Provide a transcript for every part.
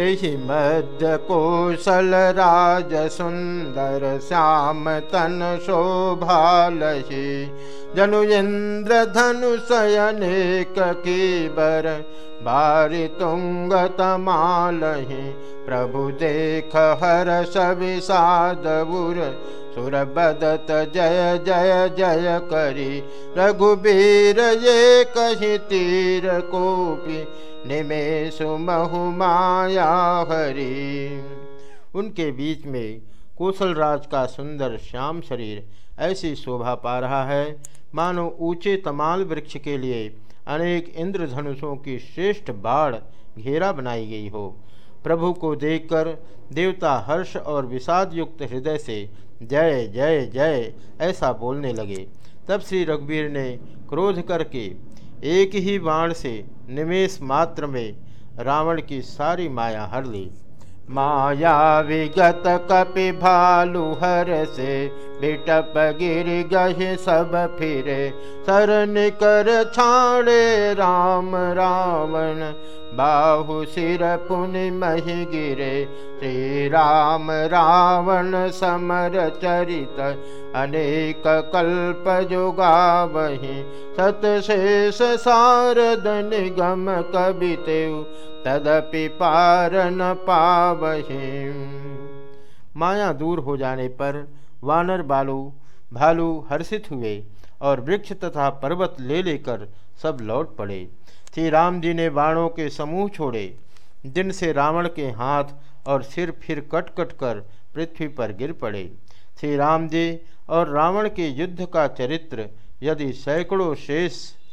हि मध्य कोशल राज सुन्दर श्याम तन शोभाहि जनु इन्द्र धनुषयनेक केबर बारितुङ्गतमालहि प्रभुदेख हर सविषादबुर सुर बदत जय जय जय करी। रघुबीर ये कही तीर कोपी निमेशु माया हरि। उनके बीच में कौशलराज का सुंदर श्याम शरीर ऐसी शोभा पा रहा है। मानो ऊँचे तमाल वृक्ष के लिए अनेक इंद्रधनुषों की श्रेष्ठ बाढ़ घेरा बनाई गई हो। प्रभु को देखकर देवता हर्ष और विषाद युक्त हृदय से, जय जय जय, ऐसा बोलने लगे। तब श्री रघुवीर ने क्रोध करके एक ही बाण से निमेश मात्र में रावण की सारी माया हर ली। माया विगत कपि भालू हर से, बिटप गिर गहे सब फिरे। सरन कर छाड़े राम, रावण बाहु सिर पुनि मही गिरे। श्री राम रावण समर चरित, अनेक कल्प जोगा वही सतशेष सारद निगम कवितेव तदपि पार न पावही। माया दूर हो जाने पर वानर बालू, भालू हर्षित हुए और वृक्ष तथा पर्वत ले लेकर सब लौट पड़े। श्री राम जी ने बाणों के समूह छोड़े। जिनसे रावण के हाथ और सिर फिर कट कट कर पृथ्वी पर गिर पड़े। श्री राम जी और रावण के युद्ध का चरित्र, यदि सैकड़ों शेष,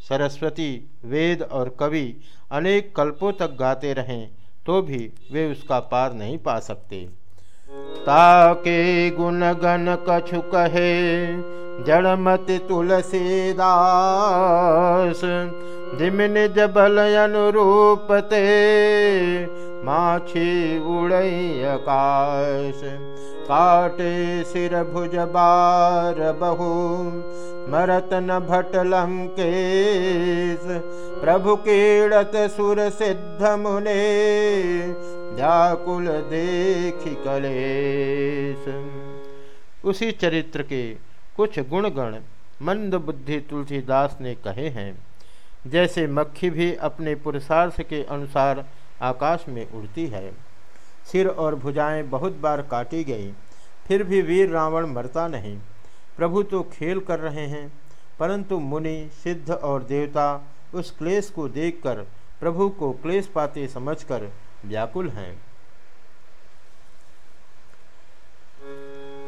सरस्वती, वेद और कवि अनेक कल्पों तक गाते रहें तो भी वे उसका पार नहीं पा सकते। ताके गण कछु कहे जड़मति तुलसीदास जिमिन जबल अनुरूपते माछी उड़ई आकाश, काटे सिर भुज बार बहु मरत न भट लंकेश, प्रभु कीड़त सुर सिद्ध मुने, व्याकुल देखि कलेश। उसी चरित्र के कुछ गुणगण मंद बुद्धि तुलसीदास ने कहे हैं। जैसे मक्खी भी अपने पुरुषार्थ के अनुसार आकाश में उड़ती है। सिर और भुजाएँ बहुत बार काटी गई, फिर भी वीर रावण मरता नहीं। प्रभु तो खेल कर रहे हैं, परंतु मुनि, सिद्ध और देवता उस क्लेश को देखकर प्रभु को क्लेश पाते समझकर व्याकुल हैं।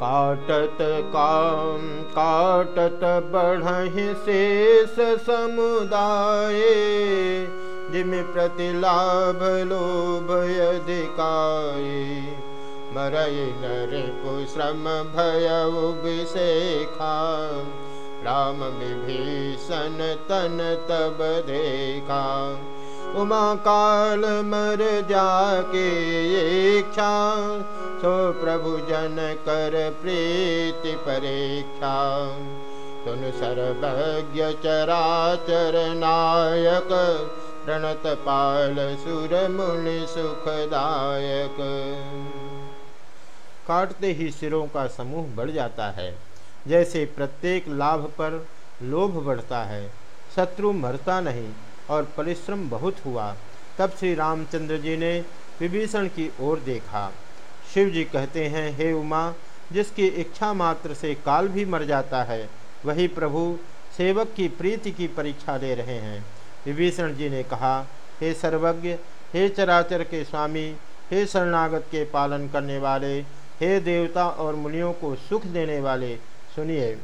काटत काम काटत बढ़ शेष समुदाय। जिम प्रतिलाभ लोभ अधिकाय मरय नर कुश्रम भय विषेखा राम विभीषण तन तब देखा उमा काल मर जाके इच्छा, सो प्रभु जन कर प्रीति परीक्षा। सुन सर्वज्ञ चराचर नायक, प्रणत पाल सुर मुनि सुखदायक। काटते ही सिरों का समूह बढ़ जाता है। जैसे प्रत्येक लाभ पर लोभ बढ़ता है, शत्रु मरता नहीं। और परिश्रम बहुत हुआ। तब श्री रामचंद्र जी ने विभीषण की ओर देखा। शिव जी कहते हैं, हे उमा, जिसकी इच्छा मात्र से काल भी मर जाता है, वही प्रभु सेवक की प्रीति की परीक्षा ले रहे हैं। विभीषण जी ने कहा, हे सर्वज्ञ, हे चराचर के स्वामी, हे शरणागत के पालन करने वाले, हे देवता और मुनियों को सुख देने वाले, सुनिए।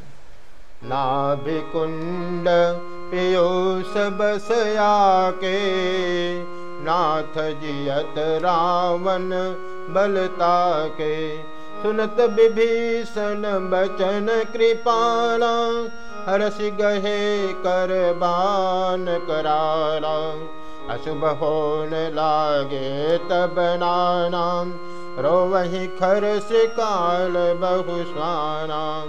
नाभिकुंड पीयूष बसया के नाथ जियत रावण बलता के सुनत विभीषण बचन कृपाला। हरस गहे कर बान कराला। अशुभ होन लागे तब नानाम रो खर से काल बहु स्वाना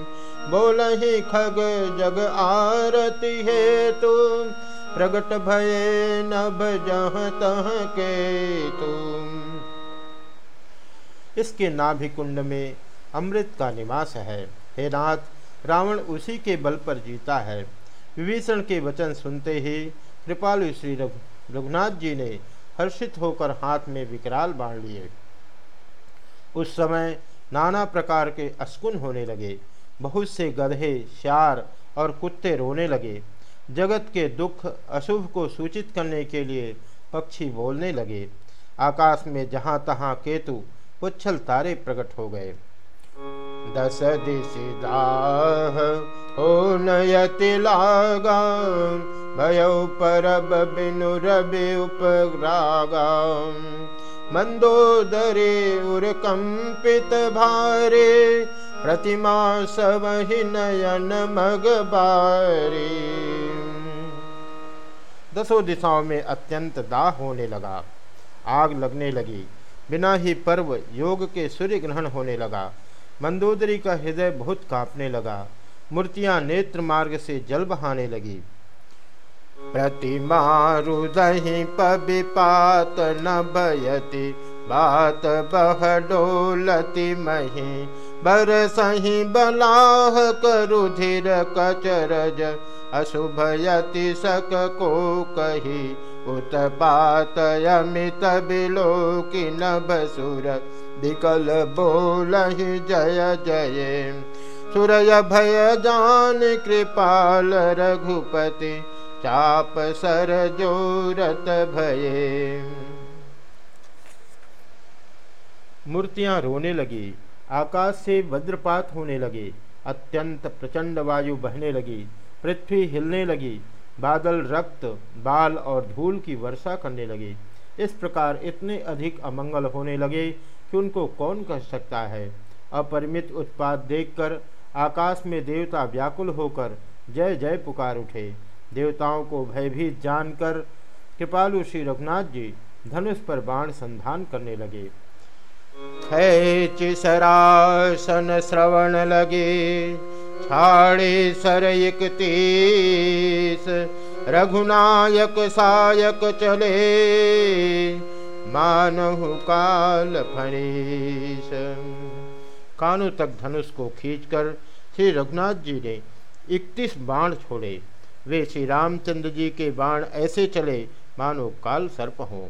बोल ही खग जग आरती है तू प्रगट भये नभ जह तह के तुम इसके नाभि कुंड में अमृत का निवास है। हे नाथ, रावण उसी के बल पर जीता है। विभीषण के वचन सुनते ही कृपालु श्री रघुनाथ जी ने हर्षित होकर हाथ में विकराल बाँध लिए। उस समय नाना प्रकार के अस्कुन होने लगे। बहुत से गधे, श्यार और कुत्ते रोने लगे। जगत के दुख, अशुभ को सूचित करने के लिए पक्षी बोलने लगे। आकाश में जहाँ तहाँ केतु पुच्छल तारे प्रकट हो गए। दस दिशाह हो नयति लागा मंदोदरे उर्कंपित भारे प्रतिमा सब नयन मग बारी। दसों दिशाओं में अत्यंत दाह होने लगा। आग लगने लगी। बिना ही पर्व, योग के सूर्य ग्रहण होने लगा। मंदोदरी का हृदय बहुत कांपने लगा। मूर्तियाँ नेत्र मार्ग से जल बहाने लगी। प्रतिमा रुदही पबिपात न बयति बात बह डोलती मही। बर सही बलाह करुधिर कचरज अशुभयति सक को कही उत्पात अमित बिलो कि नभसुर विकल बोलहि जय जय। सुरय भय जान कृपाल रघुपति, चाप सर जोरत भये। मूर्तियाँ रोने लगी। आकाश से वज्रपात होने लगे। अत्यंत प्रचंड वायु बहने लगी, पृथ्वी हिलने लगी, बादल रक्त, बाल और धूल की वर्षा करने लगे। इस प्रकार इतने अधिक अमंगल होने लगे कि उनको कौन कह सकता है? अपरिमित उत्पाद देखकर आकाश में देवता व्याकुल होकर जय जय पुकार उठे। देवताओं को भयभीत जानकर कृपालु श्री रघुनाथ जी धनुष पर बाण संधान करने लगे। सरासन श्रवण लगे, छाड़े सर तीस, रघुनायक सायक चले, मानहु काल फणीस। कानों तक धनुष को खींचकर श्री रघुनाथ जी ने इकतीस बाण छोड़े। वे श्री रामचंद्र जी के बाण ऐसे चले, मानो काल सर्प हों।